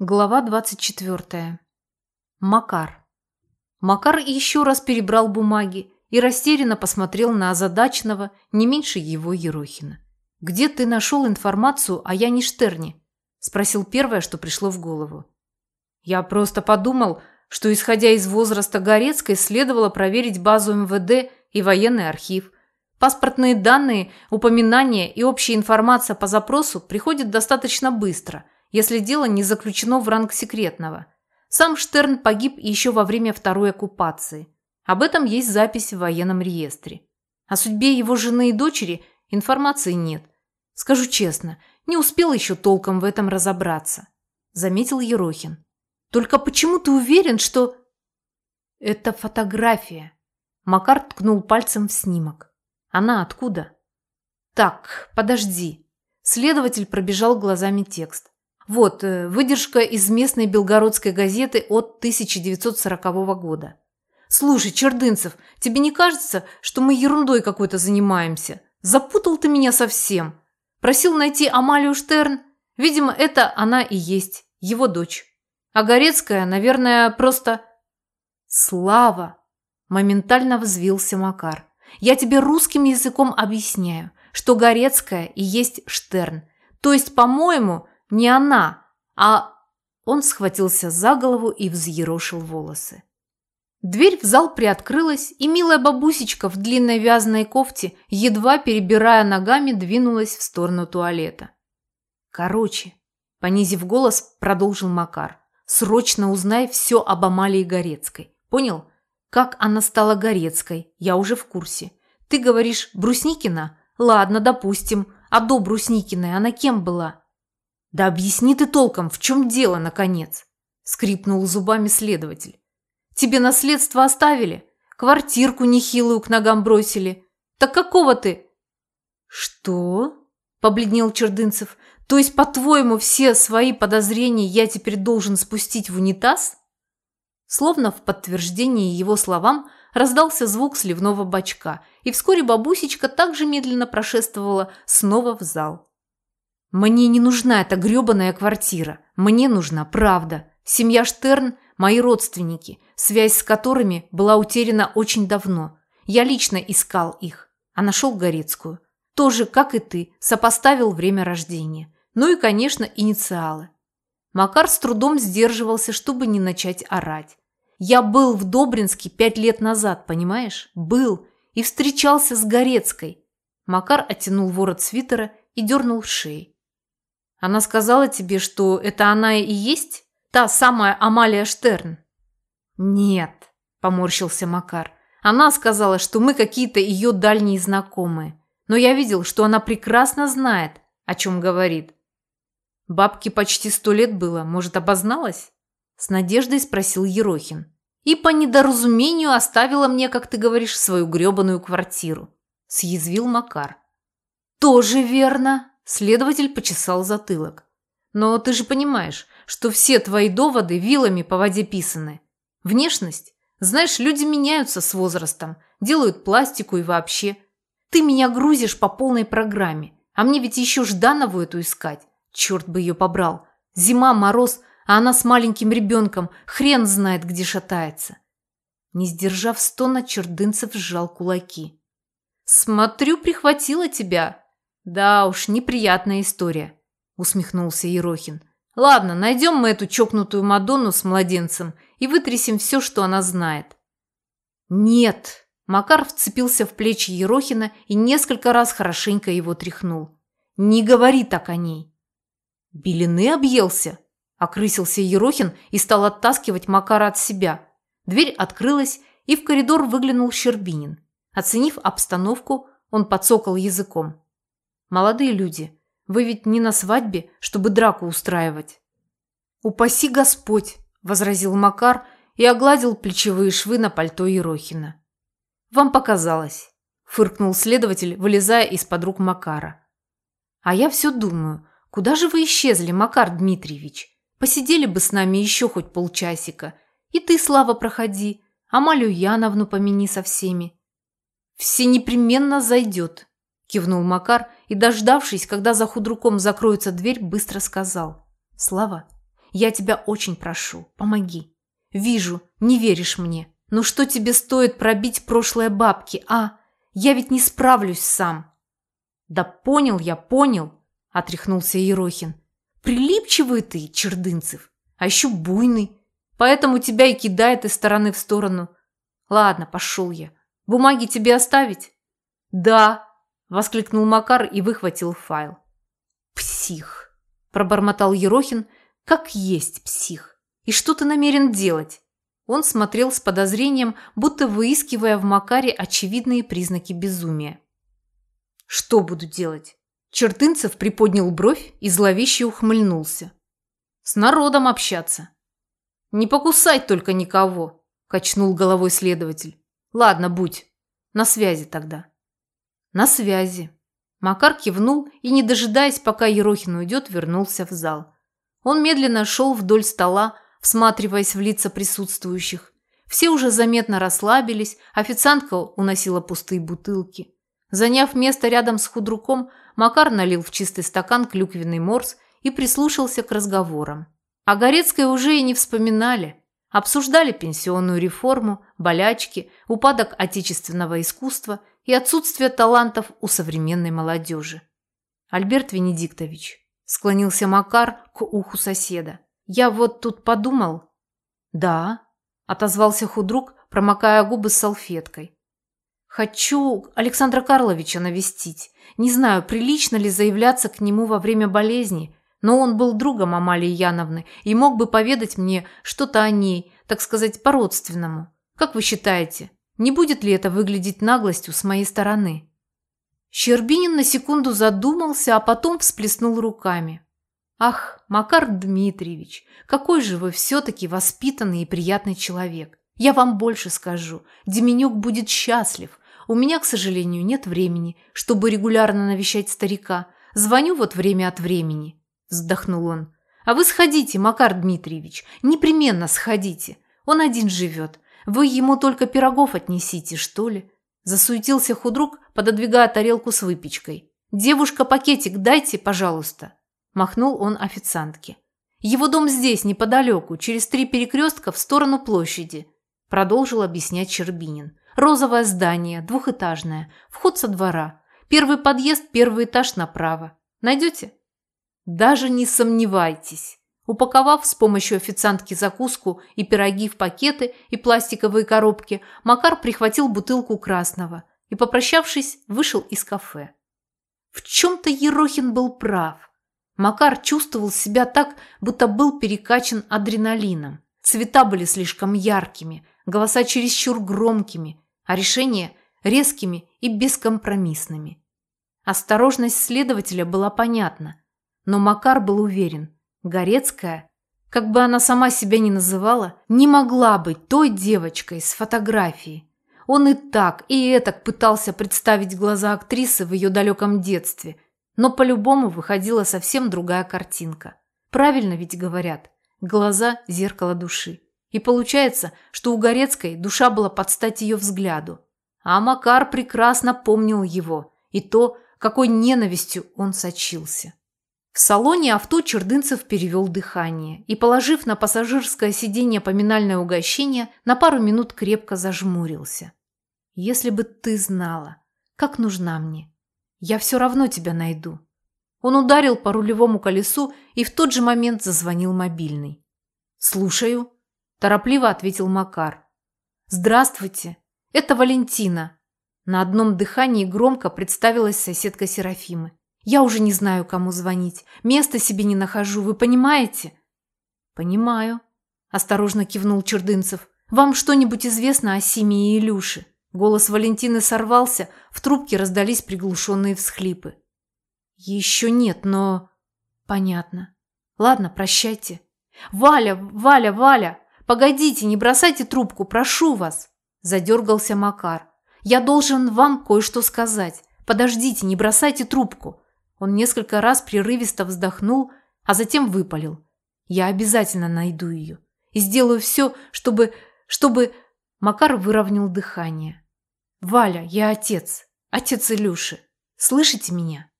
Глава 24. Макар. Макар еще раз перебрал бумаги и растерянно посмотрел на озадаченного не меньше его Ерохина. «Где ты нашел информацию о Яне Штерне?» – спросил первое, что пришло в голову. «Я просто подумал, что, исходя из возраста Горецкой, следовало проверить базу МВД и военный архив. Паспортные данные, упоминания и общая информация по запросу приходят достаточно быстро – если дело не заключено в ранг секретного. Сам Штерн погиб еще во время второй оккупации. Об этом есть запись в военном реестре. О судьбе его жены и дочери информации нет. Скажу честно, не успел еще толком в этом разобраться. Заметил Ерохин. Только почему ты уверен, что... Это фотография. Макар ткнул пальцем в снимок. Она откуда? Так, подожди. Следователь пробежал глазами текст. Вот, э, выдержка из местной белгородской газеты от 1940 года. «Слушай, Чердынцев, тебе не кажется, что мы ерундой какой-то занимаемся? Запутал ты меня совсем. Просил найти Амалию Штерн. Видимо, это она и есть, его дочь. А Горецкая, наверное, просто...» «Слава!» – моментально взвился Макар. «Я тебе русским языком объясняю, что Горецкая и есть Штерн. То есть, по-моему, не она, а... Он схватился за голову и взъерошил волосы. Дверь в зал приоткрылась, и милая бабусечка в длинной вязаной кофте, едва перебирая ногами, двинулась в сторону туалета. «Короче», – понизив голос, продолжил Макар, – «срочно узнай все об Амалии Горецкой. Понял? Как она стала Горецкой, я уже в курсе. Ты говоришь, Брусникина? Ладно, допустим. А до Брусникиной она кем была? «Да объясни ты толком, в чем дело, наконец!» – скрипнул зубами следователь. «Тебе наследство оставили? Квартирку нехилую к ногам бросили? Так какого ты?» «Что?» – побледнел Чердынцев. «То есть, по-твоему, все свои подозрения я теперь должен спустить в унитаз?» Словно в подтверждении его словам раздался звук сливного бачка, и вскоре бабусечка также медленно прошествовала снова в зал. Мне не нужна эта грёбаная квартира. Мне нужна правда. Семья Штерн – мои родственники, связь с которыми была утеряна очень давно. Я лично искал их, а нашел Горецкую. Тоже, как и ты, сопоставил время рождения. Ну и, конечно, инициалы. Макар с трудом сдерживался, чтобы не начать орать. Я был в Добринске пять лет назад, понимаешь? Был. И встречался с Горецкой. Макар оттянул ворот свитера и дернул шеи. Она сказала тебе, что это она и есть? Та самая Амалия Штерн?» «Нет», – поморщился Макар. «Она сказала, что мы какие-то ее дальние знакомые. Но я видел, что она прекрасно знает, о чем говорит». «Бабке почти сто лет было, может, обозналась?» С надеждой спросил Ерохин. «И по недоразумению оставила мне, как ты говоришь, свою гребаную квартиру», – съязвил Макар. «Тоже верно», Следователь почесал затылок. Но ты же понимаешь, что все твои доводы вилами по воде писаны. Внешность? Знаешь, люди меняются с возрастом, делают пластику и вообще. Ты меня грузишь по полной программе, а мне ведь еще Жданову эту искать. Черт бы ее побрал. Зима, мороз, а она с маленьким ребенком, хрен знает, где шатается. Не сдержав стона, Чердынцев сжал кулаки. «Смотрю, прихватила тебя», «Да уж, неприятная история», – усмехнулся Ерохин. «Ладно, найдем мы эту чокнутую Мадонну с младенцем и вытрясем все, что она знает». «Нет!» – Макар вцепился в плечи Ерохина и несколько раз хорошенько его тряхнул. «Не говори так о ней!» «Белины объелся!» – окрысился Ерохин и стал оттаскивать Макара от себя. Дверь открылась, и в коридор выглянул Щербинин. Оценив обстановку, он подсокал языком. Молодые люди, вы ведь не на свадьбе, чтобы драку устраивать. Упаси Господь, возразил Макар и огладил плечевые швы на пальто Ерохина. Вам показалось, фыркнул следователь, вылезая из-под рук Макара. А я все думаю, куда же вы исчезли, Макар Дмитриевич? Посидели бы с нами еще хоть полчасика. И ты, Слава, проходи. Амалию Яновну помяни со всеми. Все непременно зайдет, кивнул Макар и, дождавшись, когда за худруком закроется дверь, быстро сказал. «Слава, Я тебя очень прошу, помоги. Вижу, не веришь мне. Но что тебе стоит пробить прошлое бабки, а? Я ведь не справлюсь сам. Да понял я, понял, отряхнулся Ерохин. Прилипчивый ты, Чердынцев, а еще буйный. Поэтому тебя и кидает из стороны в сторону. Ладно, пошел я. Бумаги тебе оставить? Да, воскликнул Макар и выхватил файл. Псих, пробормотал Ерохин, как есть псих. И что ты намерен делать? Он смотрел с подозрением, будто выискивая в Макаре очевидные признаки безумия. «Что буду делать?» Чертынцев приподнял бровь и зловеще ухмыльнулся. «С народом общаться». «Не покусать только никого», – качнул головой следователь. «Ладно, будь. На связи тогда». «На связи». Макар кивнул и, не дожидаясь, пока Ерохин уйдет, вернулся в зал. Он медленно шел вдоль стола, всматриваясь в лица присутствующих. Все уже заметно расслабились, официантка уносила пустые бутылки. Заняв место рядом с худруком, Макар налил в чистый стакан клюквенный морс и прислушался к разговорам. О Горецкой уже и не вспоминали. Обсуждали пенсионную реформу, болячки, упадок отечественного искусства и отсутствие талантов у современной молодежи. «Альберт Венедиктович», – склонился Макар к уху соседа, я вот тут подумал. Да, отозвался худрук, промокая губы салфеткой. Хочу Александра Карловича навестить. Не знаю, прилично ли заявляться к нему во время болезни, но он был другом Амалии Яновны и мог бы поведать мне что-то о ней, так сказать, по-родственному. Как вы считаете, не будет ли это выглядеть наглостью с моей стороны? Щербинин на секунду задумался, а потом всплеснул руками. Ах, Макар Дмитриевич, какой же вы все-таки воспитанный и приятный человек. Я вам больше скажу. Деменюк будет счастлив. У меня, к сожалению, нет времени, чтобы регулярно навещать старика. Звоню вот время от времени. Вздохнул он. А вы сходите, Макар Дмитриевич, непременно сходите. Он один живет. Вы ему только пирогов отнесите, что ли? Засуетился худрук, пододвигая тарелку с выпечкой. Девушка, пакетик дайте, пожалуйста. Махнул он официантке. Его дом здесь, неподалеку, через три перекрестка в сторону площади. Продолжил объяснять Щербинин. Розовое здание, двухэтажное, вход со двора. Первый подъезд, первый этаж направо. Найдете? Даже не сомневайтесь. Упаковав с помощью официантки закуску и пироги в пакеты и пластиковые коробки, Макар прихватил бутылку красного и, попрощавшись, вышел из кафе. В чем-то Ерохин был прав. Макар чувствовал себя так, будто был перекачан адреналином. Цвета были слишком яркими, голоса чересчур громкими, а решения резкими и бескомпромиссными. Осторожность следователя была понятна, но Макар был уверен, Горецкая, как бы она сама себя ни называла, не могла быть той девочкой с фотографии. Он и так, и этак пытался представить глаза актрисы в ее далеком детстве – но по-любому выходила совсем другая картинка. Правильно ведь говорят, глаза – зеркало души. И получается, что у Горецкой душа была под стать ее взгляду. А Макар прекрасно помнил его и то, какой ненавистью он сочился. В салоне авто Чердынцев перевел дыхание и, положив на пассажирское сиденье поминальное угощение, на пару минут крепко зажмурился. «Если бы ты знала, как нужна мне, я все равно тебя найду. Он ударил по рулевому колесу, и в тот же момент зазвонил мобильный. «Слушаю», – торопливо ответил Макар. «Здравствуйте, это Валентина». На одном дыхании громко представилась соседка Серафимы. «Я уже не знаю, кому звонить. Места себе не нахожу, вы понимаете?» «Понимаю», – осторожно кивнул Чердынцев. «Вам что-нибудь известно о Симе и Илюше?» Голос Валентины сорвался, в трубке раздались приглушенные всхлипы. «Еще нет, но...» «Понятно. Ладно, прощайте». «Валя, Валя, Валя! Погодите, не бросайте трубку, прошу вас!» Задергался Макар. «Я должен вам кое-что сказать. Подождите, не бросайте трубку!» Он несколько раз прерывисто вздохнул, а затем выпалил. «Я обязательно найду ее. И сделаю все, чтобы... чтобы...» Макар выровнял дыхание. «Валя, я отец. Отец Илюши. Слышите меня?»